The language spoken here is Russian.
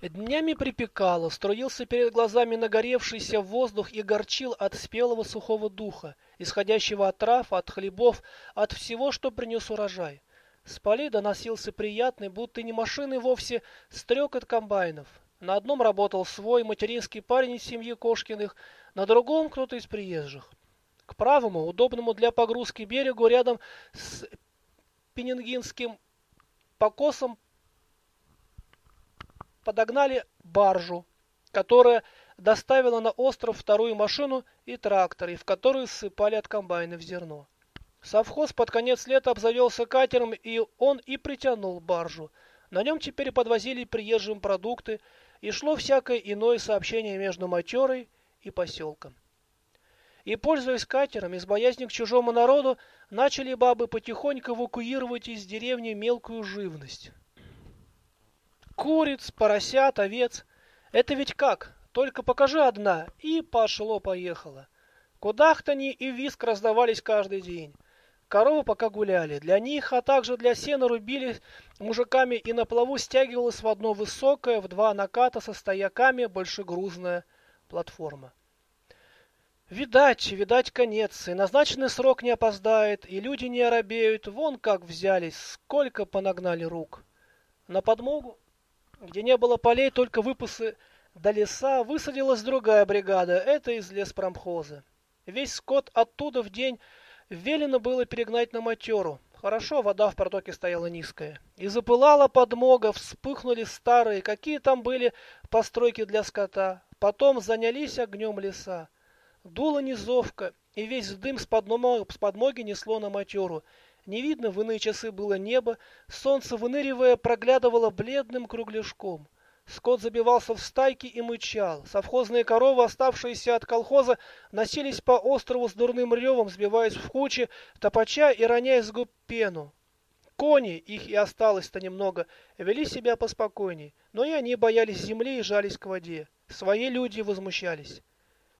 Днями припекало, струился перед глазами нагоревшийся воздух и горчил от спелого сухого духа, исходящего от трав, от хлебов, от всего, что принес урожай. С полей доносился приятный, будто не машины вовсе, стрекот комбайнов. На одном работал свой материнский парень из семьи Кошкиных, на другом кто-то из приезжих. К правому, удобному для погрузки берегу, рядом с Пенингинским покосом подогнали баржу, которая доставила на остров вторую машину и трактор, и в которую ссыпали от комбайнов зерно. Совхоз под конец лета обзавелся катером, и он и притянул баржу. На нем теперь подвозили приезжим продукты, и шло всякое иное сообщение между матерой и поселком. И, пользуясь катером, из боязни к чужому народу, начали бабы потихоньку эвакуировать из деревни мелкую живность. Куриц, поросят, овец. Это ведь как? Только покажи одна, и пошло-поехало. Кудахтани и виск раздавались каждый день. Коровы пока гуляли. Для них, а также для сена рубили мужиками и на плаву стягивалась в одно высокое, в два наката со стояками большегрузная платформа. Видать, видать конец, и назначенный срок не опоздает, и люди не оробеют, вон как взялись, сколько понагнали рук. На подмогу где не было полей, только выпасы до леса, высадилась другая бригада, это из леспромхоза. Весь скот оттуда в день велено было перегнать на матеру. Хорошо, вода в протоке стояла низкая. И запылала подмога, вспыхнули старые, какие там были постройки для скота. Потом занялись огнем леса. Дула низовка, и весь дым с подмоги, с подмоги несло на матеру. Не видно в иные часы было небо, солнце, выныривая, проглядывало бледным кругляшком. Скот забивался в стайки и мычал. Совхозные коровы, оставшиеся от колхоза, носились по острову с дурным ревом, сбиваясь в кучи, топача и роняя с губ пену. Кони, их и осталось-то немного, вели себя поспокойней, но и они боялись земли и жались к воде. Свои люди возмущались.